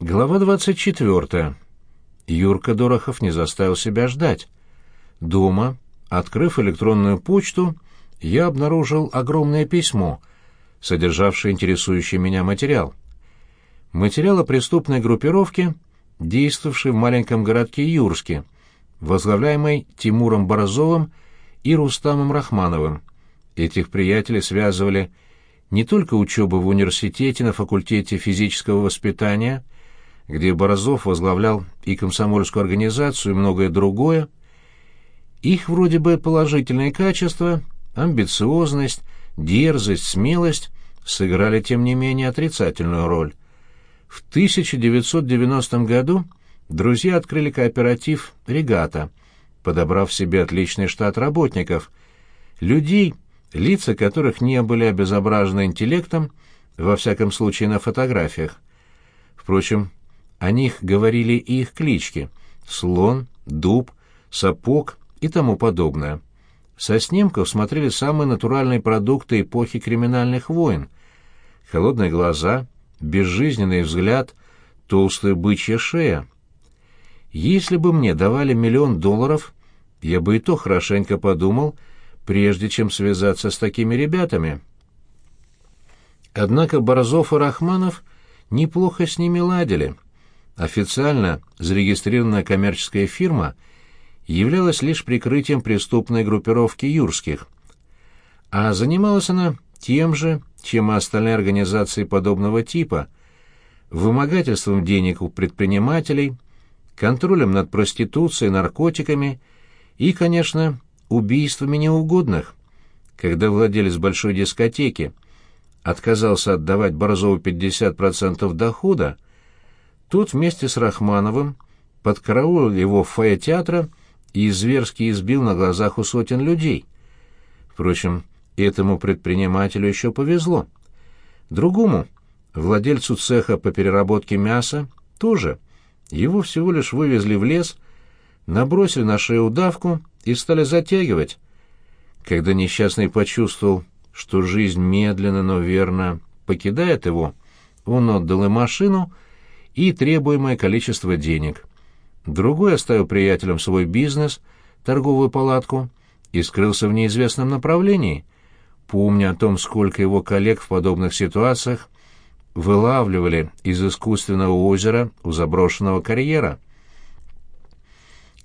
Глава 24. Юрка Дорохов не заставил себя ждать. Дома, открыв электронную почту, я обнаружил огромное письмо, содержавшее интересующий меня материал. Материал о преступной группировке, действовавшей в маленьком городке Юрске, возглавляемой Тимуром Борозовым и Рустамом Рахмановым. Этих приятелей связывали не только учеба в университете на факультете физического воспитания — где Борозов возглавлял и комсомольскую организацию, и многое другое, их вроде бы положительные качества, амбициозность, дерзость, смелость сыграли, тем не менее, отрицательную роль. В 1990 году друзья открыли кооператив «Регата», подобрав себе отличный штат работников, людей, лица которых не были обезображены интеллектом, во всяком случае на фотографиях. Впрочем, о них говорили и их клички — слон, дуб, сапог и тому подобное. Со снимков смотрели самые натуральные продукты эпохи криминальных войн. Холодные глаза, безжизненный взгляд, толстая бычья шея. Если бы мне давали миллион долларов, я бы и то хорошенько подумал, прежде чем связаться с такими ребятами. Однако Борзов и Рахманов неплохо с ними ладили — Официально зарегистрированная коммерческая фирма являлась лишь прикрытием преступной группировки юрских, а занималась она тем же, чем и остальные организации подобного типа, вымогательством денег у предпринимателей, контролем над проституцией, наркотиками и, конечно, убийствами неугодных. Когда владелец большой дискотеки отказался отдавать Борзову 50% дохода, Тут вместе с Рахмановым подкараулил его в фойе театра и зверски избил на глазах у сотен людей. Впрочем, этому предпринимателю еще повезло. Другому, владельцу цеха по переработке мяса, тоже. Его всего лишь вывезли в лес, набросили на шею удавку и стали затягивать. Когда несчастный почувствовал, что жизнь медленно, но верно покидает его, он отдал им машину — и требуемое количество денег. Другой оставил приятелям свой бизнес, торговую палатку, и скрылся в неизвестном направлении, помня о том, сколько его коллег в подобных ситуациях вылавливали из искусственного озера у заброшенного карьера.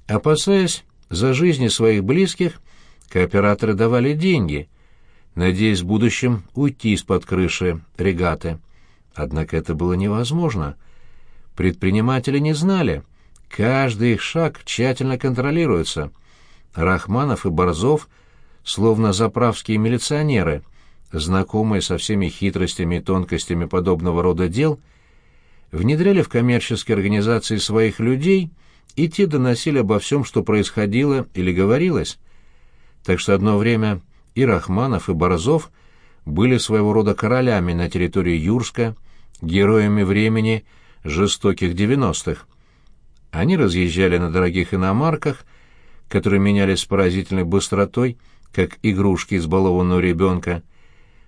Опасаясь за жизни своих близких, кооператоры давали деньги, надеясь в будущем уйти из-под крыши регаты. Однако это было невозможно — Предприниматели не знали. Каждый их шаг тщательно контролируется. Рахманов и Борзов, словно заправские милиционеры, знакомые со всеми хитростями и тонкостями подобного рода дел, внедряли в коммерческие организации своих людей, и те доносили обо всем, что происходило или говорилось. Так что одно время и Рахманов, и Борзов были своего рода королями на территории Юрска, героями времени — жестоких девяностых. Они разъезжали на дорогих иномарках, которые менялись с поразительной быстротой, как игрушки избалованного ребенка.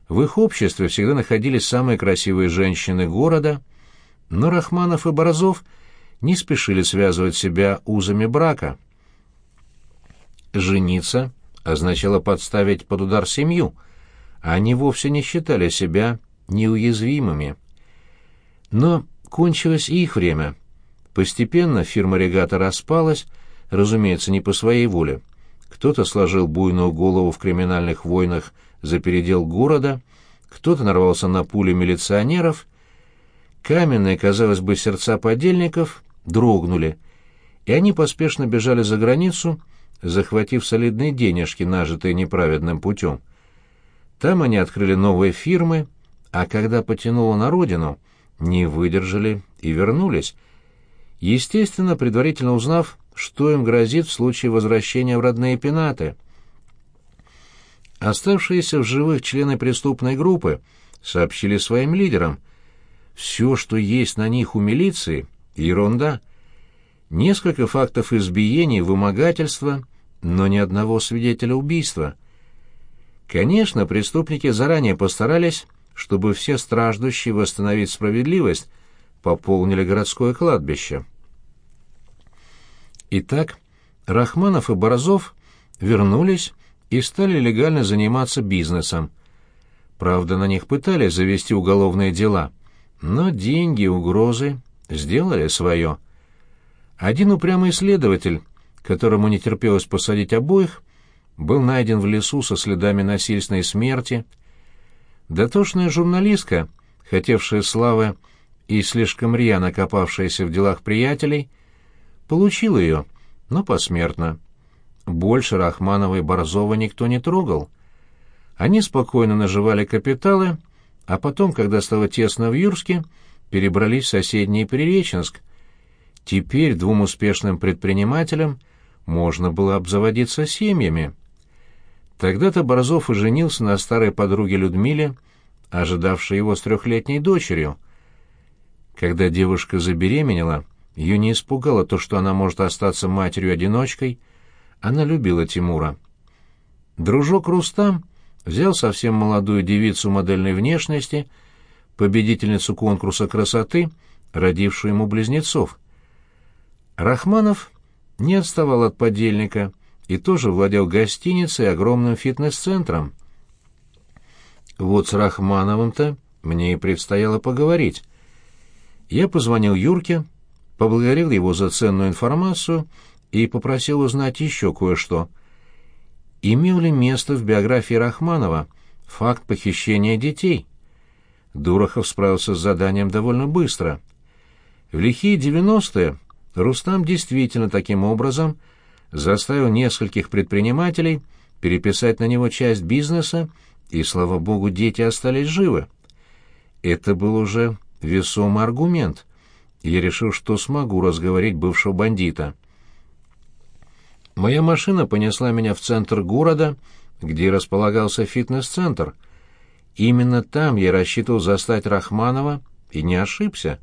В их обществе всегда находились самые красивые женщины города, но Рахманов и Борозов не спешили связывать себя узами брака. Жениться означало подставить под удар семью, а они вовсе не считали себя неуязвимыми. Но кончилось и их время. Постепенно фирма «Регата» распалась, разумеется, не по своей воле. Кто-то сложил буйную голову в криминальных войнах за передел города, кто-то нарвался на пули милиционеров. Каменные, казалось бы, сердца подельников дрогнули, и они поспешно бежали за границу, захватив солидные денежки, нажитые неправедным путем. Там они открыли новые фирмы, а когда потянуло на родину — не выдержали и вернулись, естественно, предварительно узнав, что им грозит в случае возвращения в родные пенаты. Оставшиеся в живых члены преступной группы сообщили своим лидерам, все, что есть на них у милиции, ерунда. Несколько фактов избиений, вымогательства, но ни одного свидетеля убийства. Конечно, преступники заранее постарались чтобы все страждущие восстановить справедливость пополнили городское кладбище. Итак, Рахманов и Борозов вернулись и стали легально заниматься бизнесом. Правда, на них пытались завести уголовные дела, но деньги и угрозы сделали свое. Один упрямый следователь, которому не терпелось посадить обоих, был найден в лесу со следами насильственной смерти. Дотошная журналистка, хотевшая славы и слишком рьяно копавшаяся в делах приятелей, получила ее, но посмертно. Больше Рахманова и Борзова никто не трогал. Они спокойно наживали капиталы, а потом, когда стало тесно в Юрске, перебрались в соседний Приреченск. Теперь двум успешным предпринимателям можно было обзаводиться семьями. Тогда-то Борзов и женился на старой подруге Людмиле, ожидавшей его с трехлетней дочерью. Когда девушка забеременела, ее не испугало то, что она может остаться матерью-одиночкой, она любила Тимура. Дружок Рустам взял совсем молодую девицу модельной внешности, победительницу конкурса красоты, родившую ему близнецов. Рахманов не отставал от подельника и тоже владел гостиницей и огромным фитнес-центром. Вот с Рахмановым-то мне и предстояло поговорить. Я позвонил Юрке, поблагодарил его за ценную информацию и попросил узнать еще кое-что. Имел ли место в биографии Рахманова факт похищения детей? Дурахов справился с заданием довольно быстро. В лихие девяностые Рустам действительно таким образом заставил нескольких предпринимателей переписать на него часть бизнеса, и, слава богу, дети остались живы. Это был уже весомый аргумент. Я решил, что смогу разговорить бывшего бандита. Моя машина понесла меня в центр города, где располагался фитнес-центр. Именно там я рассчитывал застать Рахманова и не ошибся.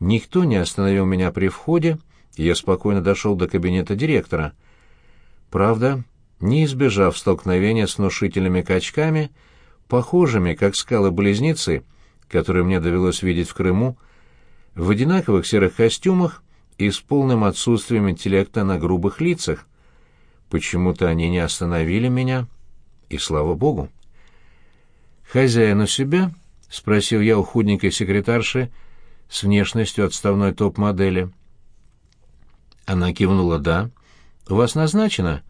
Никто не остановил меня при входе, я спокойно дошел до кабинета директора. Правда, не избежав столкновения с внушительными качками, похожими, как скалы-близнецы, которые мне довелось видеть в Крыму, в одинаковых серых костюмах и с полным отсутствием интеллекта на грубых лицах. Почему-то они не остановили меня, и слава богу. «Хозяин у себя?» — спросил я у худенькой секретарши с внешностью отставной топ-модели. Она кивнула «да». «У вас назначено?»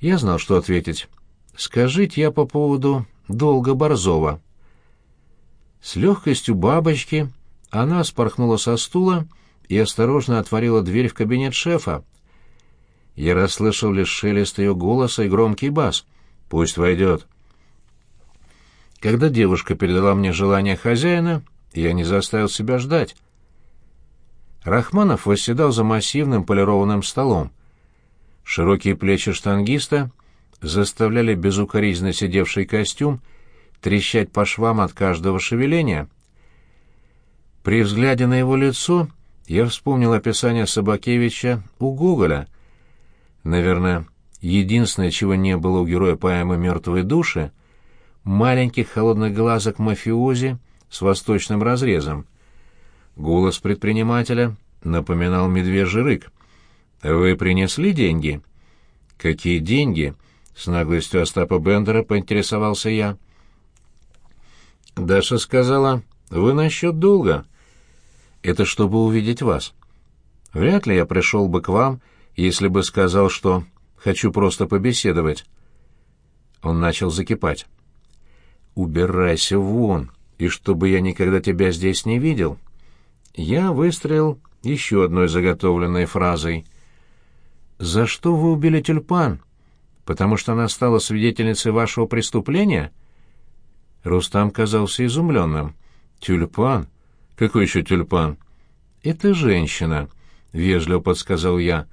Я знал, что ответить. «Скажите я по поводу долга Борзова». С легкостью бабочки она спорхнула со стула и осторожно отворила дверь в кабинет шефа. Я расслышал лишь шелест ее голоса и громкий бас. «Пусть войдет». Когда девушка передала мне желание хозяина, я не заставил себя ждать. Рахманов восседал за массивным полированным столом. Широкие плечи штангиста заставляли безукоризненно сидевший костюм трещать по швам от каждого шевеления — при взгляде на его лицо я вспомнил описание Собакевича у Гоголя. Наверное, единственное, чего не было у героя поэмы «Мертвые души» — маленьких холодных глазок мафиози с восточным разрезом. Голос предпринимателя напоминал медвежий рык. «Вы принесли деньги?» «Какие деньги?» — с наглостью Остапа Бендера поинтересовался я. Даша сказала, «Вы насчет долга». Это чтобы увидеть вас. Вряд ли я пришел бы к вам, если бы сказал, что хочу просто побеседовать. Он начал закипать. «Убирайся вон, и чтобы я никогда тебя здесь не видел». Я выстрелил еще одной заготовленной фразой. «За что вы убили тюльпан? Потому что она стала свидетельницей вашего преступления?» Рустам казался изумленным. «Тюльпан? «Какой еще тюльпан?» «Это женщина», — вежливо подсказал я.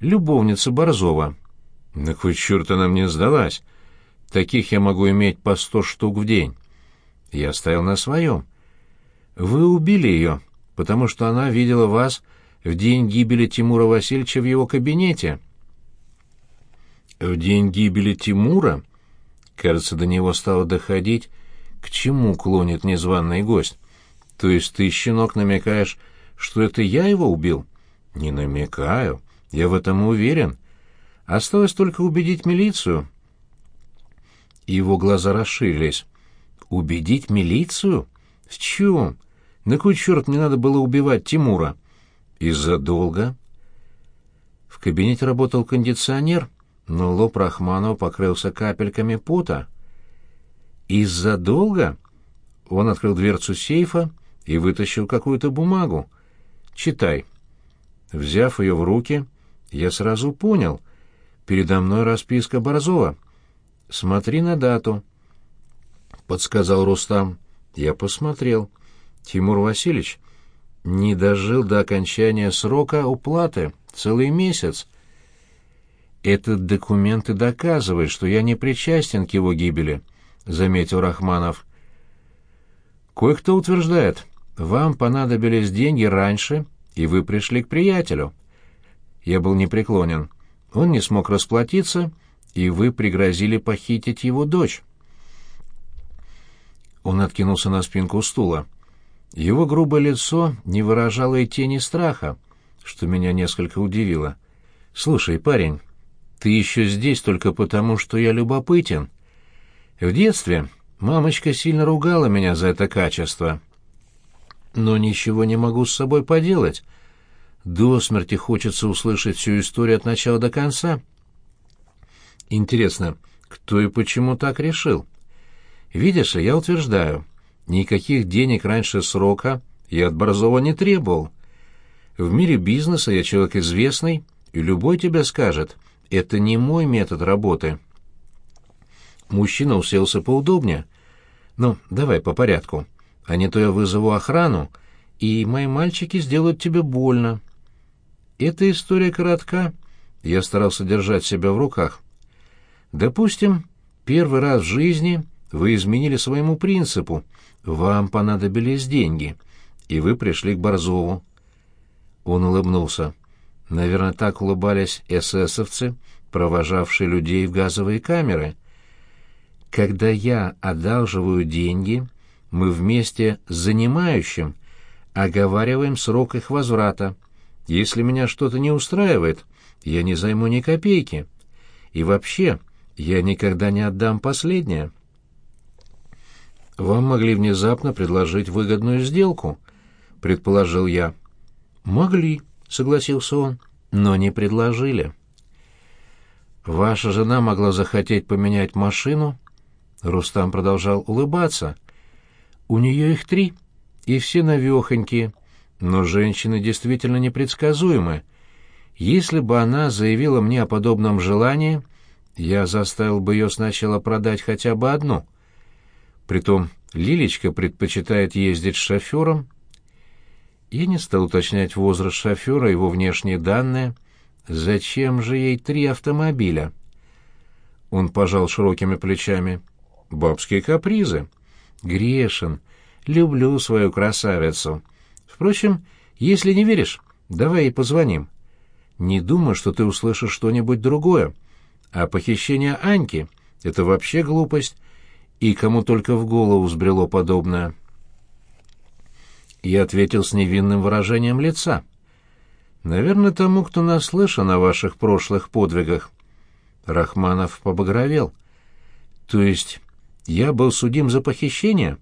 «Любовница Борзова». «На кой черт она мне сдалась? Таких я могу иметь по сто штук в день». Я стоял на своем. «Вы убили ее, потому что она видела вас в день гибели Тимура Васильевича в его кабинете». «В день гибели Тимура?» Кажется, до него стало доходить, к чему клонит незваный гость. То есть ты, щенок, намекаешь, что это я его убил? Не намекаю. Я в этом уверен. Осталось только убедить милицию. Его глаза расширились. Убедить милицию? В чем? На кой черт мне надо было убивать Тимура? Из-за долга? В кабинете работал кондиционер, но лоб Рахманова покрылся капельками пота. Из-за долга? Он открыл дверцу сейфа и вытащил какую-то бумагу. «Читай». Взяв ее в руки, я сразу понял. Передо мной расписка Борзова. «Смотри на дату», — подсказал Рустам. Я посмотрел. Тимур Васильевич не дожил до окончания срока уплаты, целый месяц. Этот документ и доказывает, что я не причастен к его гибели, — заметил Рахманов. Кое-кто утверждает, вам понадобились деньги раньше, и вы пришли к приятелю. Я был непреклонен. Он не смог расплатиться, и вы пригрозили похитить его дочь. Он откинулся на спинку стула. Его грубое лицо не выражало и тени страха, что меня несколько удивило. «Слушай, парень, ты еще здесь только потому, что я любопытен. В детстве Мамочка сильно ругала меня за это качество. Но ничего не могу с собой поделать. До смерти хочется услышать всю историю от начала до конца. Интересно, кто и почему так решил? Видишь я утверждаю, никаких денег раньше срока я от Борзова не требовал. В мире бизнеса я человек известный, и любой тебе скажет, это не мой метод работы. Мужчина уселся поудобнее. Ну, давай по порядку. А не то я вызову охрану, и мои мальчики сделают тебе больно. Эта история коротка. Я старался держать себя в руках. Допустим, первый раз в жизни вы изменили своему принципу. Вам понадобились деньги, и вы пришли к Борзову. Он улыбнулся. Наверное, так улыбались эсэсовцы, провожавшие людей в газовые камеры. Когда я одалживаю деньги, мы вместе с занимающим оговариваем срок их возврата. Если меня что-то не устраивает, я не займу ни копейки. И вообще, я никогда не отдам последнее. Вам могли внезапно предложить выгодную сделку, предположил я. Могли, согласился он, но не предложили. Ваша жена могла захотеть поменять машину Рустам продолжал улыбаться. «У нее их три, и все навехонькие, но женщины действительно непредсказуемы. Если бы она заявила мне о подобном желании, я заставил бы ее сначала продать хотя бы одну. Притом Лилечка предпочитает ездить с шофером. Я не стал уточнять возраст шофера, его внешние данные. Зачем же ей три автомобиля?» Он пожал широкими плечами. Бабские капризы. Грешен. Люблю свою красавицу. Впрочем, если не веришь, давай ей позвоним. Не думай, что ты услышишь что-нибудь другое. А похищение Аньки — это вообще глупость, и кому только в голову взбрело подобное. Я ответил с невинным выражением лица. Наверное, тому, кто наслышан о ваших прошлых подвигах. Рахманов побагровел. То есть я был судим за похищение?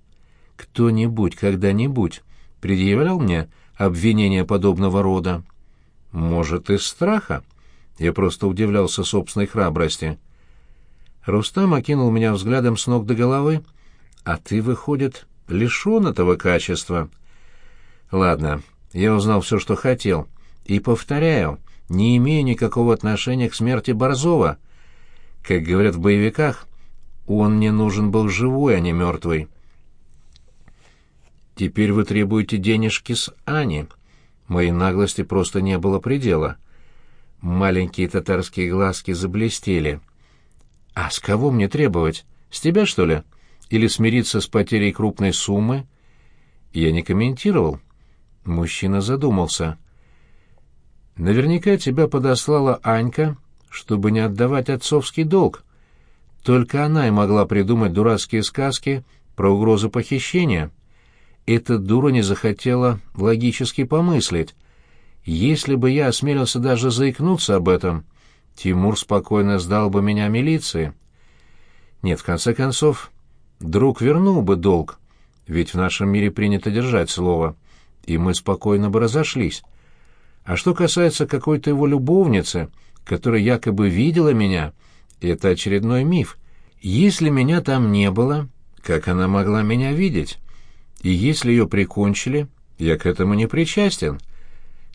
Кто-нибудь когда-нибудь предъявлял мне обвинение подобного рода? Может, из страха? Я просто удивлялся собственной храбрости. Рустам окинул меня взглядом с ног до головы. А ты, выходит, лишен этого качества. Ладно, я узнал все, что хотел. И повторяю, не имею никакого отношения к смерти Борзова. Как говорят в боевиках, он мне нужен был живой, а не мертвый. Теперь вы требуете денежки с Ани. Моей наглости просто не было предела. Маленькие татарские глазки заблестели. А с кого мне требовать? С тебя, что ли? Или смириться с потерей крупной суммы? Я не комментировал. Мужчина задумался. Наверняка тебя подослала Анька, чтобы не отдавать отцовский долг. Только она и могла придумать дурацкие сказки про угрозу похищения. эта дура не захотела логически помыслить. Если бы я осмелился даже заикнуться об этом, Тимур спокойно сдал бы меня милиции. Нет, в конце концов, друг вернул бы долг, ведь в нашем мире принято держать слово, и мы спокойно бы разошлись. А что касается какой-то его любовницы, которая якобы видела меня, это очередной миф. Если меня там не было, как она могла меня видеть? И если ее прикончили, я к этому не причастен.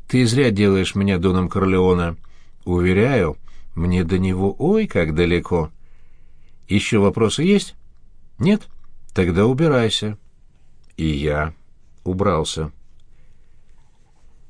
Ты зря делаешь меня Доном Корлеона. Уверяю, мне до него ой как далеко. Еще вопросы есть? Нет? Тогда убирайся. И я убрался.